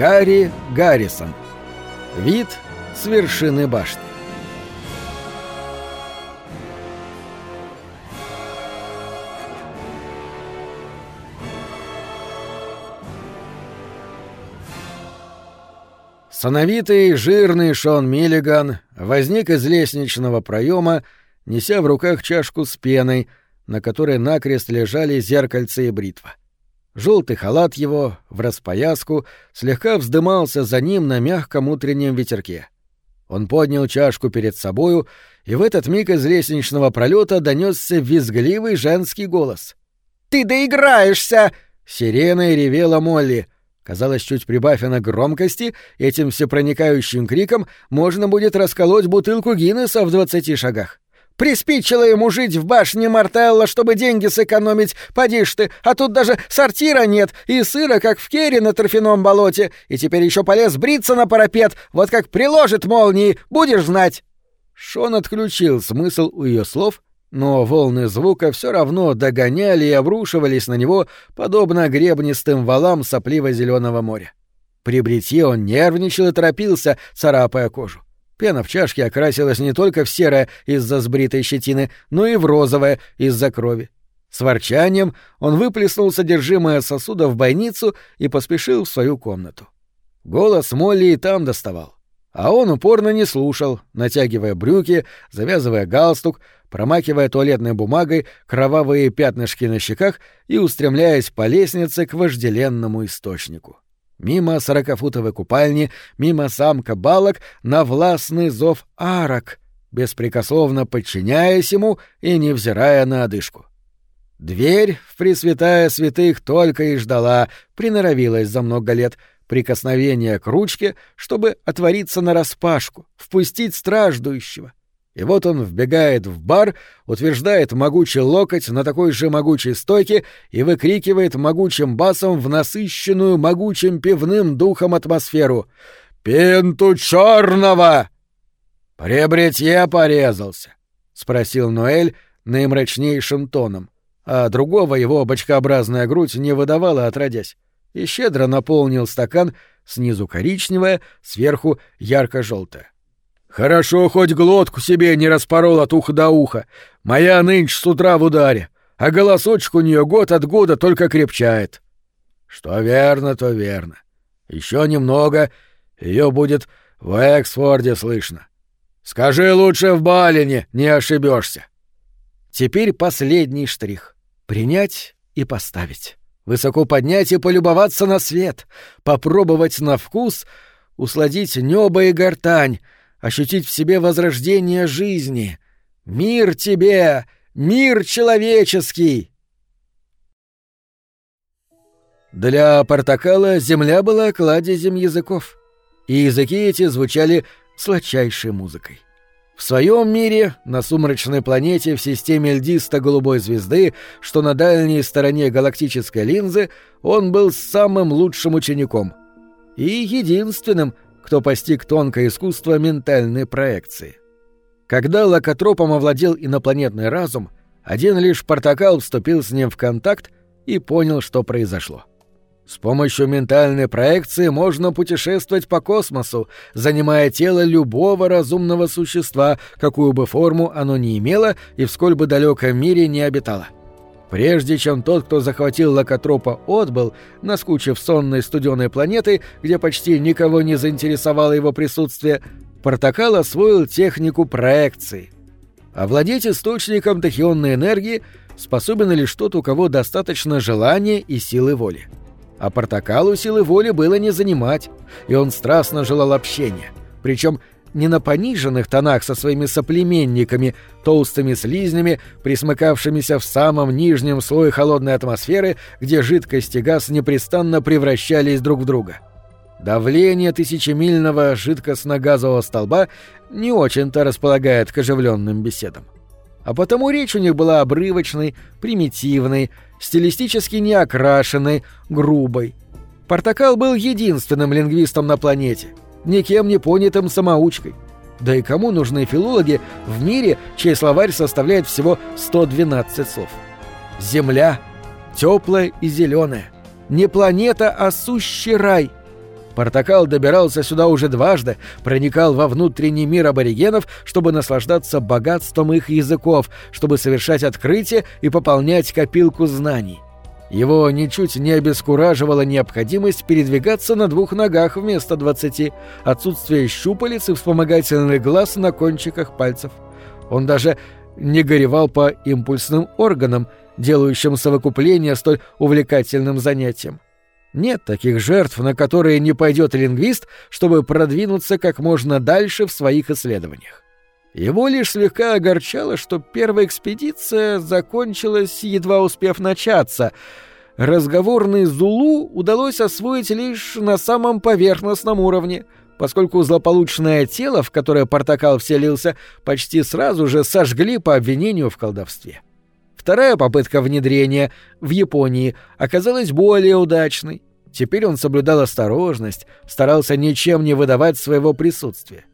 Гарри Гаррисон. Вид с вершины башни. Сановитый, жирный Шон Миллиган возник из лестничного проема, неся в руках чашку с пеной, на которой накрест лежали зеркальце и бритва. Желтый халат его, в распояску, слегка вздымался за ним на мягком утреннем ветерке. Он поднял чашку перед собою, и в этот миг из лестничного пролета донесся визгливый женский голос. «Ты доиграешься!» — сиреной ревела Молли — Казалось, чуть прибавив на громкости, этим всепроникающим криком можно будет расколоть бутылку Гиннесса в двадцати шагах. Приспичило ему жить в башне Мартелла, чтобы деньги сэкономить, поди ж ты, а тут даже сортира нет, и сыра, как в кере на торфяном болоте, и теперь еще полез бриться на парапет, вот как приложит молнии, будешь знать!» Шон отключил смысл у ее слов но волны звука все равно догоняли и обрушивались на него, подобно гребнистым валам сопливо-зеленого моря. При бритье он нервничал и торопился, царапая кожу. Пена в чашке окрасилась не только в серое из-за сбритой щетины, но и в розовое из-за крови. С ворчанием он выплеснул содержимое сосуда в бойницу и поспешил в свою комнату. Голос Молли и там доставал. А он упорно не слушал, натягивая брюки, завязывая галстук, промакивая туалетной бумагой кровавые пятнышки на щеках и устремляясь по лестнице к вожделенному источнику. Мимо сорокафутовой купальни, мимо самка балок на властный зов арок, беспрекословно подчиняясь ему и невзирая на одышку. Дверь в Пресвятая Святых только и ждала, приноровилась за много лет, прикосновения к ручке, чтобы отвориться нараспашку, впустить страждущего. И вот он вбегает в бар, утверждает могучий локоть на такой же могучей стойке и выкрикивает могучим басом в насыщенную могучим пивным духом атмосферу «Пенту черного!» «Пребретье порезался», — спросил Ноэль наимрачнейшим тоном, а другого его бочкообразная грудь не выдавала отродясь и щедро наполнил стакан снизу коричневое, сверху ярко-желтое. «Хорошо, хоть глотку себе не распорол от уха до уха. Моя нынче с утра в ударе, а голосочек у нее год от года только крепчает». «Что верно, то верно. Еще немного, ее будет в Эксфорде слышно. Скажи лучше в Балине, не ошибешься. Теперь последний штрих — принять и поставить высоко поднять и полюбоваться на свет, попробовать на вкус, усладить небо и гортань, ощутить в себе возрождение жизни. Мир тебе, мир человеческий! Для Портакала земля была кладезем языков, и языки эти звучали сладчайшей музыкой. В своем мире, на сумрачной планете в системе льдисто-голубой звезды, что на дальней стороне галактической линзы, он был самым лучшим учеником и единственным, кто постиг тонкое искусство ментальной проекции. Когда локотропом овладел инопланетный разум, один лишь Портакал вступил с ним в контакт и понял, что произошло. С помощью ментальной проекции можно путешествовать по космосу, занимая тело любого разумного существа, какую бы форму оно ни имело и в сколь бы далеком мире не обитало. Прежде чем тот, кто захватил локотропа, отбыл, наскучив сонной студеной планеты, где почти никого не заинтересовало его присутствие, Портакал освоил технику проекции. Овладеть источником тахионной энергии способен лишь тот, у кого достаточно желания и силы воли. А Портакалу силы воли было не занимать, и он страстно желал общения. Причем не на пониженных тонах со своими соплеменниками, толстыми слизнями, присмыкавшимися в самом нижнем слое холодной атмосферы, где жидкость и газ непрестанно превращались друг в друга. Давление тысячемильного жидкостно-газового столба не очень-то располагает к оживленным беседам. А потому речь у них была обрывочной, примитивной, стилистически неокрашенной, грубой. Портакал был единственным лингвистом на планете, никем не понятым самоучкой. Да и кому нужны филологи в мире, чей словарь составляет всего 112 слов? Земля, теплая и зеленая. Не планета, а сущий рай. Портакал добирался сюда уже дважды, проникал во внутренний мир аборигенов, чтобы наслаждаться богатством их языков, чтобы совершать открытия и пополнять копилку знаний. Его ничуть не обескураживала необходимость передвигаться на двух ногах вместо двадцати, отсутствие щупалец и вспомогательных глаз на кончиках пальцев. Он даже не горевал по импульсным органам, делающим совокупление столь увлекательным занятием. Нет таких жертв, на которые не пойдет лингвист, чтобы продвинуться как можно дальше в своих исследованиях. Его лишь слегка огорчало, что первая экспедиция закончилась, едва успев начаться. Разговорный Зулу удалось освоить лишь на самом поверхностном уровне, поскольку злополучное тело, в которое Портакал вселился, почти сразу же сожгли по обвинению в колдовстве. Вторая попытка внедрения в Японии оказалась более удачной. Теперь он соблюдал осторожность, старался ничем не выдавать своего присутствия.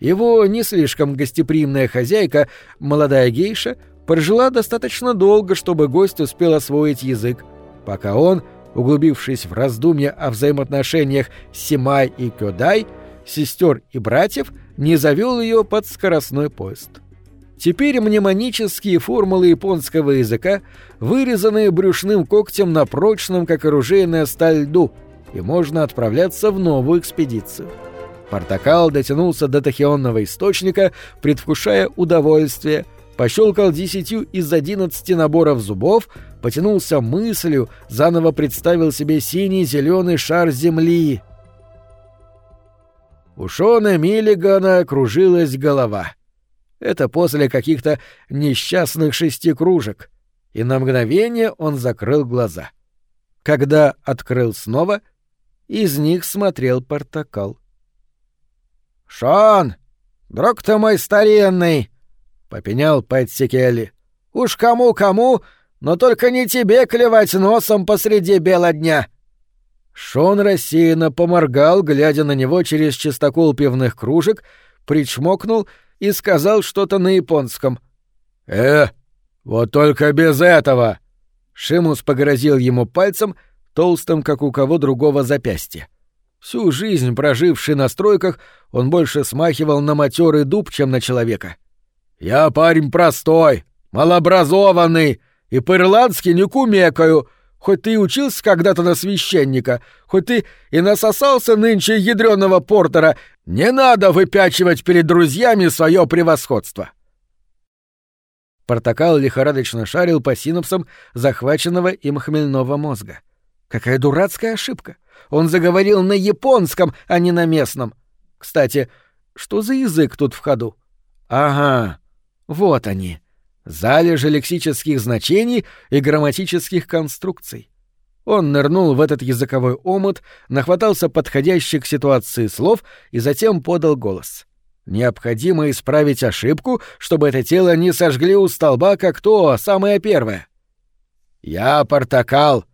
Его не слишком гостеприимная хозяйка, молодая гейша, прожила достаточно долго, чтобы гость успел освоить язык, пока он, углубившись в раздумья о взаимоотношениях Симай и Кёдай, сестер и братьев, не завел ее под скоростной поезд. Теперь мнемонические формулы японского языка вырезаны брюшным когтем на прочном, как оружейная сталь, льду, и можно отправляться в новую экспедицию. Портакал дотянулся до тахионного источника, предвкушая удовольствие, пощелкал десятью из одиннадцати наборов зубов, потянулся мыслью, заново представил себе синий-зеленый шар земли. У Шона Миллигана кружилась голова — это после каких-то несчастных шести кружек. И на мгновение он закрыл глаза. Когда открыл снова, из них смотрел портакал. «Шон! Друг ты мой старинный!» — попенял Пэтси Келли. «Уж кому-кому, но только не тебе клевать носом посреди бела дня!» Шон рассеянно поморгал, глядя на него через чистокол пивных кружек, причмокнул — и сказал что-то на японском. «Э, вот только без этого!» Шимус погрозил ему пальцем, толстым, как у кого другого запястья. Всю жизнь проживший на стройках, он больше смахивал на матерый дуб, чем на человека. «Я парень простой, малообразованный, и по-ирландски не кумекаю, хоть ты и учился когда-то на священника, хоть ты и насосался нынче ядреного портера, не надо выпячивать перед друзьями свое превосходство. Портакал лихорадочно шарил по синапсам захваченного им хмельного мозга. Какая дурацкая ошибка! Он заговорил на японском, а не на местном. Кстати, что за язык тут в ходу? Ага, вот они. Залежи лексических значений и грамматических конструкций. Он нырнул в этот языковой омут, нахватался подходящих к ситуации слов и затем подал голос. Необходимо исправить ошибку, чтобы это тело не сожгли у столба, как то, самое первое. «Я Портакал,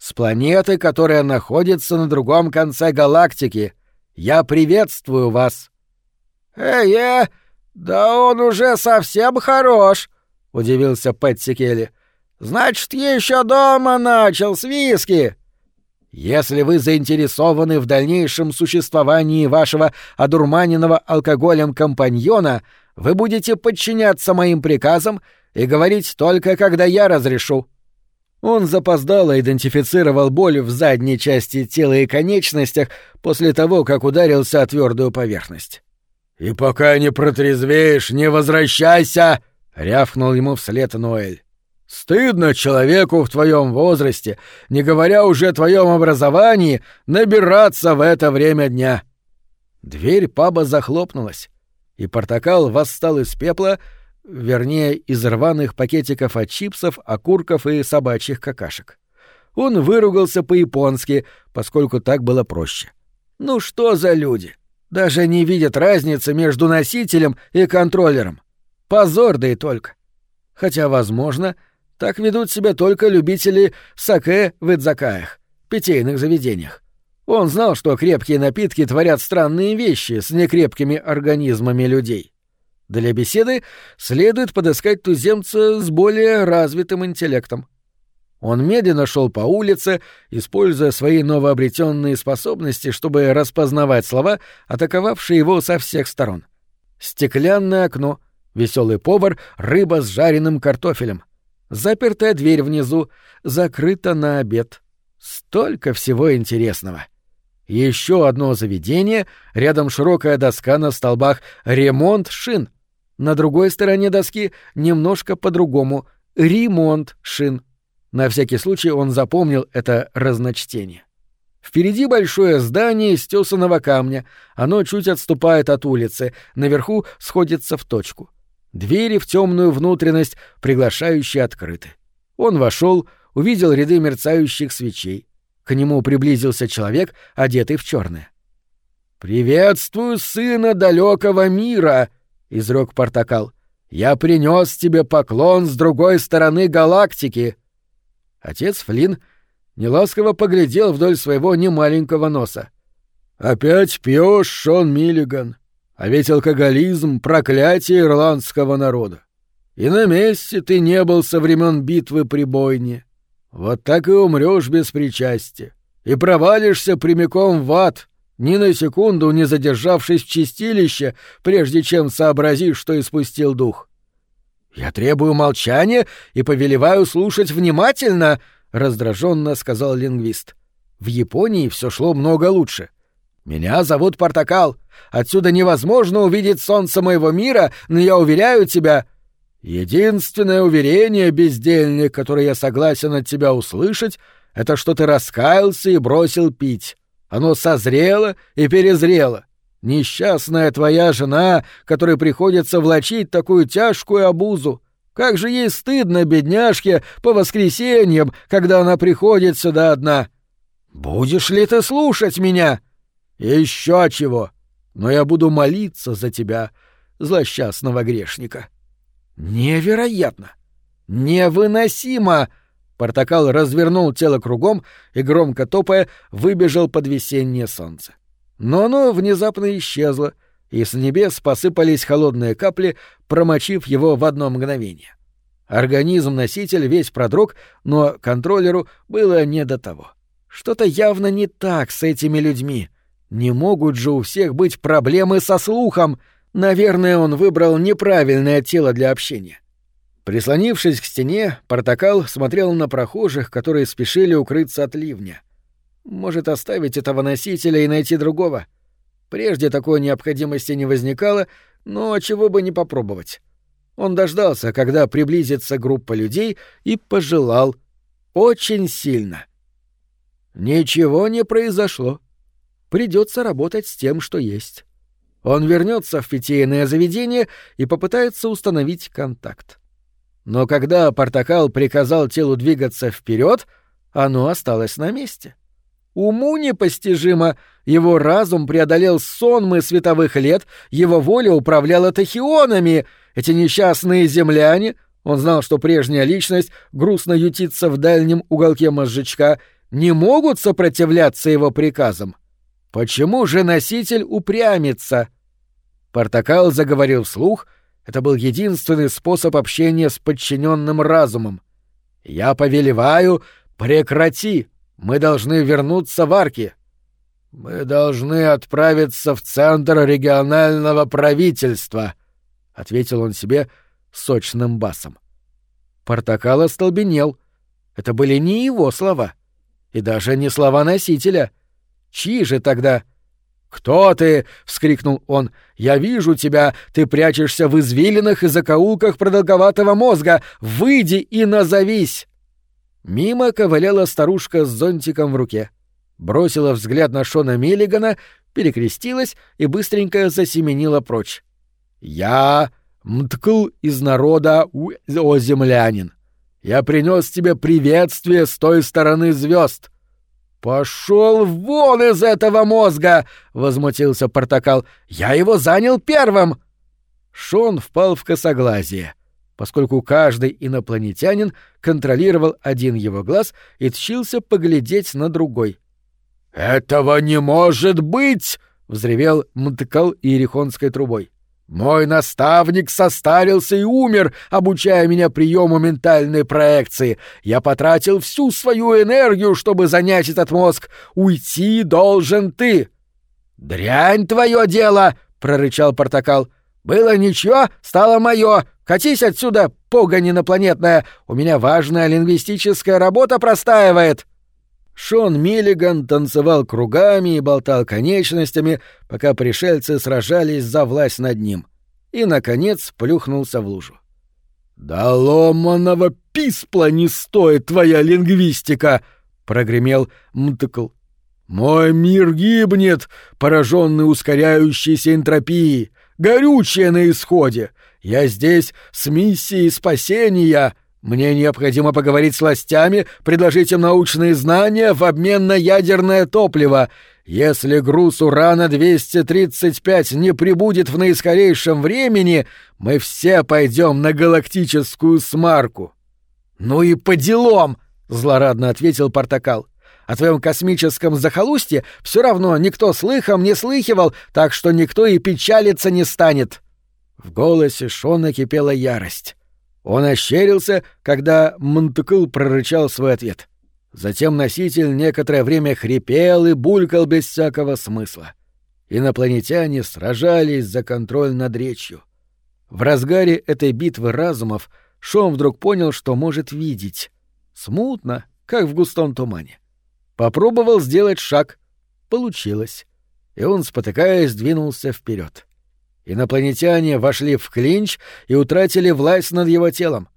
с планеты, которая находится на другом конце галактики. Я приветствую вас». «Э-е, да он уже совсем хорош», — удивился Пэтси Келли. Значит, еще дома начал с виски. Если вы заинтересованы в дальнейшем существовании вашего одурманенного алкоголем компаньона, вы будете подчиняться моим приказам и говорить только, когда я разрешу. Он запоздало идентифицировал боль в задней части тела и конечностях после того, как ударился о твердую поверхность. «И пока не протрезвеешь, не возвращайся!» — рявкнул ему вслед Ноэль. Стыдно человеку в твоем возрасте, не говоря уже о твоем образовании, набираться в это время дня. Дверь паба захлопнулась, и портакал восстал из пепла, вернее, из рваных пакетиков от чипсов, окурков и собачьих какашек. Он выругался по-японски, поскольку так было проще. Ну что за люди? Даже не видят разницы между носителем и контроллером. Позор да и только. Хотя, возможно, — так ведут себя только любители саке в идзакаях, питейных заведениях. Он знал, что крепкие напитки творят странные вещи с некрепкими организмами людей. Для беседы следует подыскать туземца с более развитым интеллектом. Он медленно шел по улице, используя свои новообретенные способности, чтобы распознавать слова, атаковавшие его со всех сторон. Стеклянное окно, веселый повар, рыба с жареным картофелем. Запертая дверь внизу, закрыта на обед. Столько всего интересного. Еще одно заведение, рядом широкая доска на столбах «Ремонт шин». На другой стороне доски немножко по-другому «Ремонт шин». На всякий случай он запомнил это разночтение. Впереди большое здание из тесаного камня, оно чуть отступает от улицы, наверху сходится в точку. Двери в темную внутренность, приглашающие открыты. Он вошел, увидел ряды мерцающих свечей. К нему приблизился человек, одетый в черное. «Приветствую сына далекого мира!» — изрек Портакал. «Я принес тебе поклон с другой стороны галактики!» Отец Флинн неласково поглядел вдоль своего немаленького носа. «Опять пьешь, Шон Миллиган. А ведь алкоголизм — проклятие ирландского народа. И на месте ты не был со времен битвы при бойне. Вот так и умрешь без причастия. И провалишься прямиком в ад, ни на секунду не задержавшись в чистилище, прежде чем сообразишь, что испустил дух. «Я требую молчания и повелеваю слушать внимательно», — раздраженно сказал лингвист. «В Японии все шло много лучше. Меня зовут Портакал. Отсюда невозможно увидеть солнце моего мира, но я уверяю тебя...» «Единственное уверение, бездельник, которое я согласен от тебя услышать, это что ты раскаялся и бросил пить. Оно созрело и перезрело. Несчастная твоя жена, которой приходится влачить такую тяжкую обузу. Как же ей стыдно, бедняжке, по воскресеньям, когда она приходит сюда одна. Будешь ли ты слушать меня? Еще чего. Но я буду молиться за тебя, злосчастного грешника. Невероятно! Невыносимо! Портакал развернул тело кругом и, громко топая, выбежал под весеннее солнце. Но оно внезапно исчезло, и с небес посыпались холодные капли, промочив его в одно мгновение. Организм-носитель весь продрог, но контроллеру было не до того. Что-то явно не так с этими людьми. Не могут же у всех быть проблемы со слухом. Наверное, он выбрал неправильное тело для общения. Прислонившись к стене, Портакал смотрел на прохожих, которые спешили укрыться от ливня. Может, оставить этого носителя и найти другого? Прежде такой необходимости не возникало, но чего бы не попробовать. Он дождался, когда приблизится группа людей, и пожелал. Очень сильно. Ничего не произошло. Придется работать с тем, что есть. Он вернется в питейное заведение и попытается установить контакт. Но когда Портакал приказал телу двигаться вперед, оно осталось на месте. Уму непостижимо, его разум преодолел сонмы световых лет, его воля управляла тахионами. Эти несчастные земляне, он знал, что прежняя личность грустно ютится в дальнем уголке мозжечка, не могут сопротивляться его приказам. Почему же носитель упрямится? Портакал заговорил вслух, это был единственный способ общения с подчиненным разумом. «Я повелеваю, прекрати!» Мы должны вернуться в арки. Мы должны отправиться в центр регионального правительства, ответил он себе сочным басом. Портакал остолбенел. Это были не его слова, и даже не слова носителя. Чьи же тогда? «Кто ты?» — вскрикнул он. «Я вижу тебя! Ты прячешься в извилинах и закоулках продолговатого мозга! Выйди и назовись!» Мимо ковыляла старушка с зонтиком в руке. Бросила взгляд на Шона Миллигана, перекрестилась и быстренько засеменила прочь. «Я Мткл из народа о землянин. Я принес тебе приветствие с той стороны звезд. Пошел вон из этого мозга! возмутился Портакал. Я его занял первым. Шон впал в косоглазие поскольку каждый инопланетянин контролировал один его глаз и тщился поглядеть на другой. «Этого не может быть!» — взревел Мткал иерихонской трубой. Мой наставник состарился и умер, обучая меня приему ментальной проекции. Я потратил всю свою энергию, чтобы занять этот мозг. Уйти должен ты. Дрянь твое дело, прорычал Портакал. Было ничего, стало мое. Катись отсюда, погонь инопланетная. У меня важная лингвистическая работа простаивает. Шон Миллиган танцевал кругами и болтал конечностями, пока пришельцы сражались за власть над ним. И, наконец, плюхнулся в лужу. «Да ломаного писпла не стоит твоя лингвистика!» — прогремел Мтыкл. «Мой мир гибнет, пораженный ускоряющейся энтропией, горючее на исходе. Я здесь с миссией спасения, мне необходимо поговорить с властями, предложить им научные знания в обмен на ядерное топливо. Если груз урана-235 не прибудет в наискорейшем времени, мы все пойдем на галактическую смарку. Ну и по делам, злорадно ответил Портакал. О твоем космическом захолустье все равно никто слыхом не слыхивал, так что никто и печалиться не станет. В голосе Шона кипела ярость. Он ощерился, когда Монтекл прорычал свой ответ. Затем носитель некоторое время хрипел и булькал без всякого смысла. Инопланетяне сражались за контроль над речью. В разгаре этой битвы разумов Шон вдруг понял, что может видеть. Смутно, как в густом тумане. Попробовал сделать шаг. Получилось. И он, спотыкаясь, двинулся вперед. Инопланетяне вошли в клинч и утратили власть над его телом.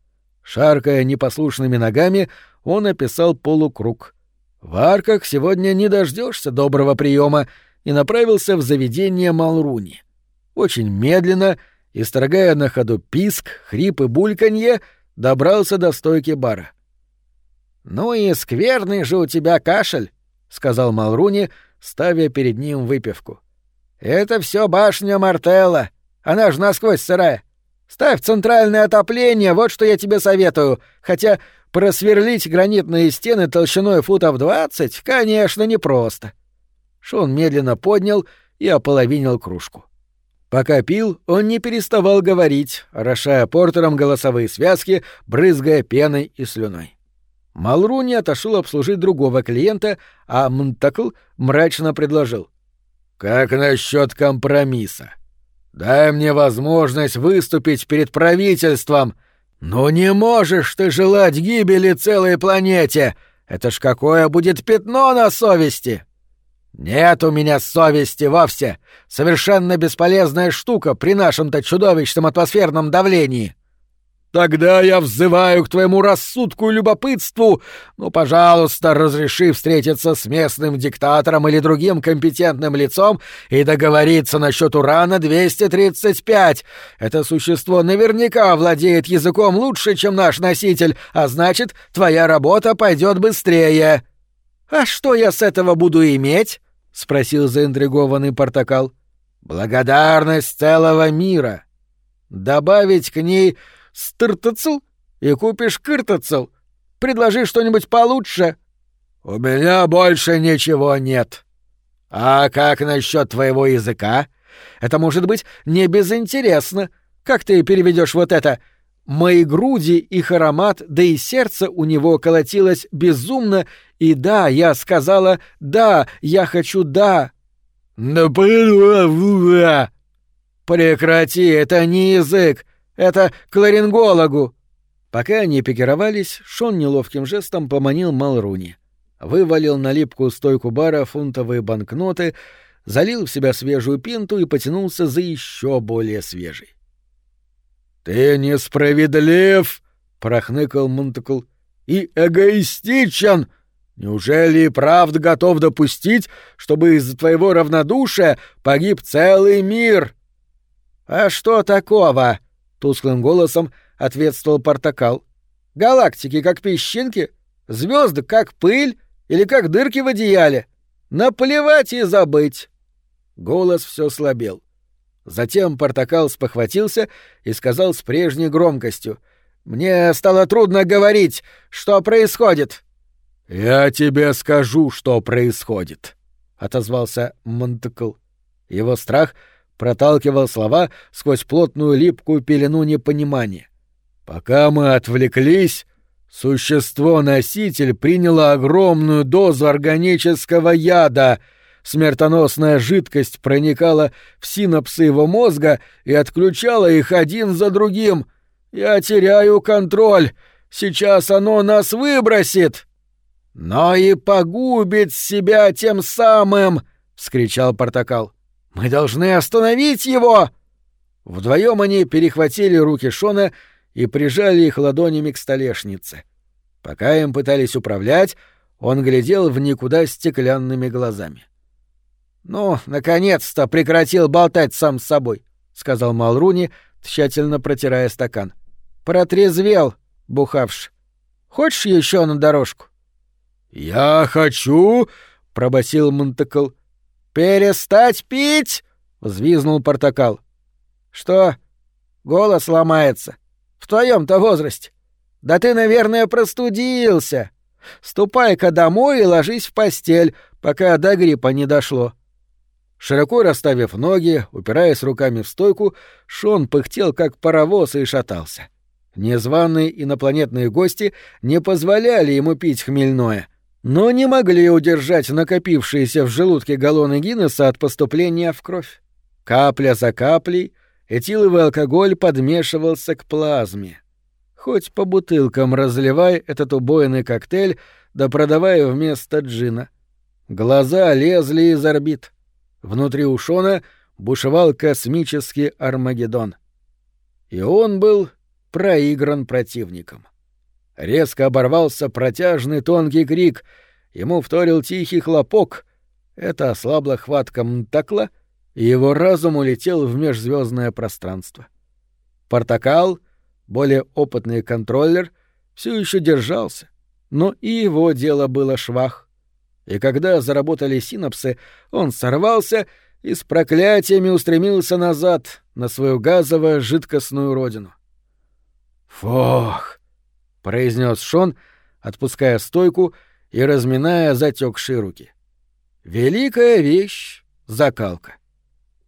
Шаркая непослушными ногами, он описал полукруг. В арках сегодня не дождешься доброго приема и направился в заведение Малруни. Очень медленно, исторгая на ходу писк, хрип и бульканье, добрался до стойки бара. «Ну и скверный же у тебя кашель», — сказал Малруни, ставя перед ним выпивку. Это все башня Мартелла. Она же насквозь сырая. Ставь центральное отопление, вот что я тебе советую. Хотя просверлить гранитные стены толщиной футов двадцать, конечно, непросто. Шон медленно поднял и ополовинил кружку. Пока пил, он не переставал говорить, орошая портером голосовые связки, брызгая пеной и слюной. Малруни отошел обслужить другого клиента, а Мнтакл мрачно предложил. Как насчет компромисса? Дай мне возможность выступить перед правительством. Но не можешь ты желать гибели целой планете. Это ж какое будет пятно на совести. Нет у меня совести вовсе. Совершенно бесполезная штука при нашем-то чудовищном атмосферном давлении. Тогда я взываю к твоему рассудку и любопытству. Ну, пожалуйста, разреши встретиться с местным диктатором или другим компетентным лицом и договориться насчет урана-235. Это существо наверняка владеет языком лучше, чем наш носитель, а значит, твоя работа пойдет быстрее. А что я с этого буду иметь? спросил заинтригованный Портакал. Благодарность целого мира. Добавить к ней стыртацл и купишь кыртацл. Предложи что-нибудь получше. У меня больше ничего нет. А как насчет твоего языка? Это может быть не безинтересно. Как ты переведешь вот это? Мои груди, их аромат, да и сердце у него колотилось безумно, и да, я сказала «да», я хочу «да». Прекрати, это не язык, это к ларингологу!» Пока они пикировались, Шон неловким жестом поманил Малруни. Вывалил на липкую стойку бара фунтовые банкноты, залил в себя свежую пинту и потянулся за еще более свежей. «Ты несправедлив!» — прохныкал Монтекл. «И эгоистичен! Неужели и правда готов допустить, чтобы из-за твоего равнодушия погиб целый мир?» «А что такого?» Тусклым голосом ответствовал Портакал. Галактики как песчинки, звезды как пыль или как дырки в одеяле. Наплевать и забыть. Голос все слабел. Затем Портакал спохватился и сказал с прежней громкостью. «Мне стало трудно говорить, что происходит». «Я тебе скажу, что происходит», — отозвался Монтекл. Его страх проталкивал слова сквозь плотную липкую пелену непонимания. Пока мы отвлеклись, существо-носитель приняло огромную дозу органического яда. Смертоносная жидкость проникала в синапсы его мозга и отключала их один за другим. Я теряю контроль. Сейчас оно нас выбросит. Но и погубит себя тем самым, вскричал Портакал. Мы должны остановить его. Вдвоем они перехватили руки Шона и прижали их ладонями к столешнице. Пока им пытались управлять, он глядел в никуда стеклянными глазами. «Ну, наконец-то прекратил болтать сам с собой», — сказал Малруни, тщательно протирая стакан. «Протрезвел, бухавш. Хочешь еще на дорожку?» «Я хочу», — пробасил Монтекл. «Перестать пить!» — взвизнул Портакал. «Что? Голос ломается. В твоем-то возрасте. Да ты, наверное, простудился. Ступай-ка домой и ложись в постель, пока до гриппа не дошло». Широко расставив ноги, упираясь руками в стойку, Шон пыхтел, как паровоз, и шатался. Незваные инопланетные гости не позволяли ему пить хмельное, но не могли удержать накопившиеся в желудке галлоны Гиннесса от поступления в кровь. Капля за каплей этиловый алкоголь подмешивался к плазме. Хоть по бутылкам разливай этот убойный коктейль, да продавай вместо джина. Глаза лезли из орбит. Внутри у Шона бушевал космический Армагеддон. И он был проигран противником. Резко оборвался протяжный тонкий крик, ему вторил тихий хлопок. Это ослабло хватка Мтакла, и его разум улетел в межзвездное пространство. Портакал, более опытный контроллер, все еще держался, но и его дело было швах и когда заработали синапсы, он сорвался и с проклятиями устремился назад на свою газово-жидкостную родину. «Фох!» — произнес Шон, отпуская стойку и разминая затекшие руки. «Великая вещь — закалка.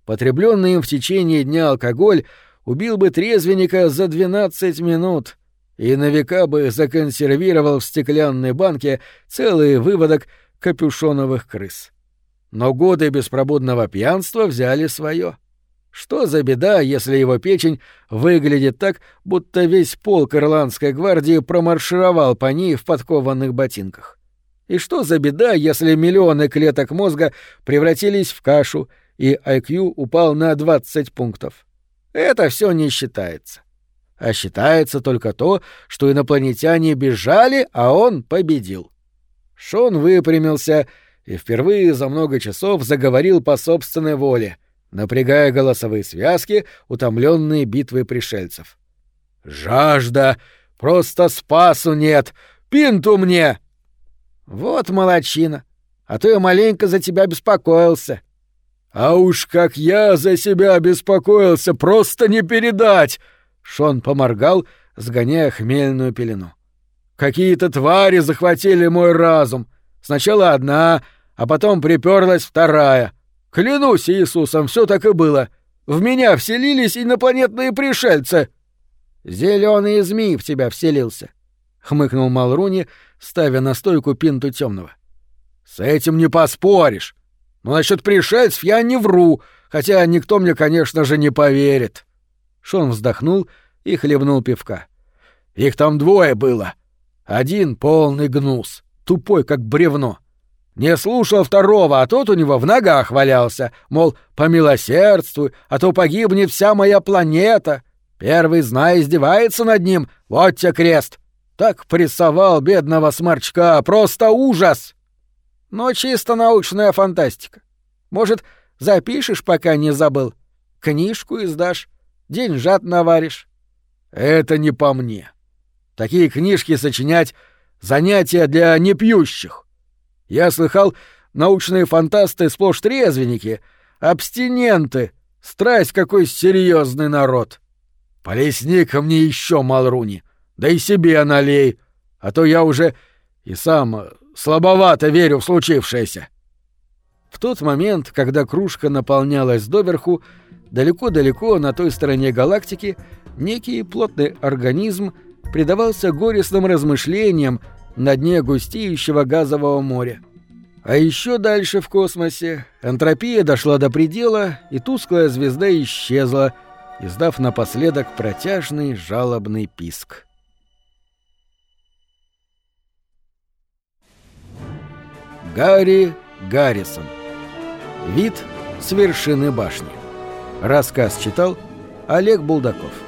Потребленный им в течение дня алкоголь убил бы трезвенника за 12 минут — и на века бы законсервировал в стеклянной банке целый выводок капюшоновых крыс. Но годы беспробудного пьянства взяли свое. Что за беда, если его печень выглядит так, будто весь полк ирландской гвардии промаршировал по ней в подкованных ботинках? И что за беда, если миллионы клеток мозга превратились в кашу, и IQ упал на 20 пунктов? Это все не считается. А считается только то, что инопланетяне бежали, а он победил. Шон выпрямился и впервые за много часов заговорил по собственной воле, напрягая голосовые связки, утомленные битвой пришельцев. «Жажда! Просто спасу нет! Пинту мне!» «Вот молочина! А то я маленько за тебя беспокоился!» «А уж как я за себя беспокоился, просто не передать!» Шон поморгал, сгоняя хмельную пелену. Какие-то твари захватили мой разум. Сначала одна, а потом приперлась вторая. Клянусь Иисусом, все так и было. В меня вселились инопланетные пришельцы. Зеленый змей в тебя вселился, хмыкнул Малруни, ставя на стойку пинту темного. С этим не поспоришь. Но насчет пришельцев я не вру, хотя никто мне, конечно же, не поверит. Шон вздохнул и хлебнул пивка. Их там двое было. Один полный гнус, тупой как бревно. Не слушал второго, а тот у него в ногах валялся, мол, помилосердствуй, а то погибнет вся моя планета. Первый, зная, издевается над ним, вот тебе крест. Так прессовал бедного сморчка, просто ужас. Но чисто научная фантастика. Может, запишешь, пока не забыл? Книжку издашь, деньжат наваришь. Это не по мне. Такие книжки сочинять — занятия для непьющих. Я слыхал, научные фантасты сплошь трезвенники, абстиненты, страсть какой серьезный народ. Полесни-ка мне еще, Малруни, да и себе налей, а то я уже и сам слабовато верю в случившееся. В тот момент, когда кружка наполнялась доверху, Далеко-далеко на той стороне галактики некий плотный организм предавался горестным размышлениям на дне густеющего газового моря. А еще дальше в космосе энтропия дошла до предела, и тусклая звезда исчезла, издав напоследок протяжный жалобный писк. Гарри Гаррисон. Вид с вершины башни. Рассказ читал Олег Булдаков.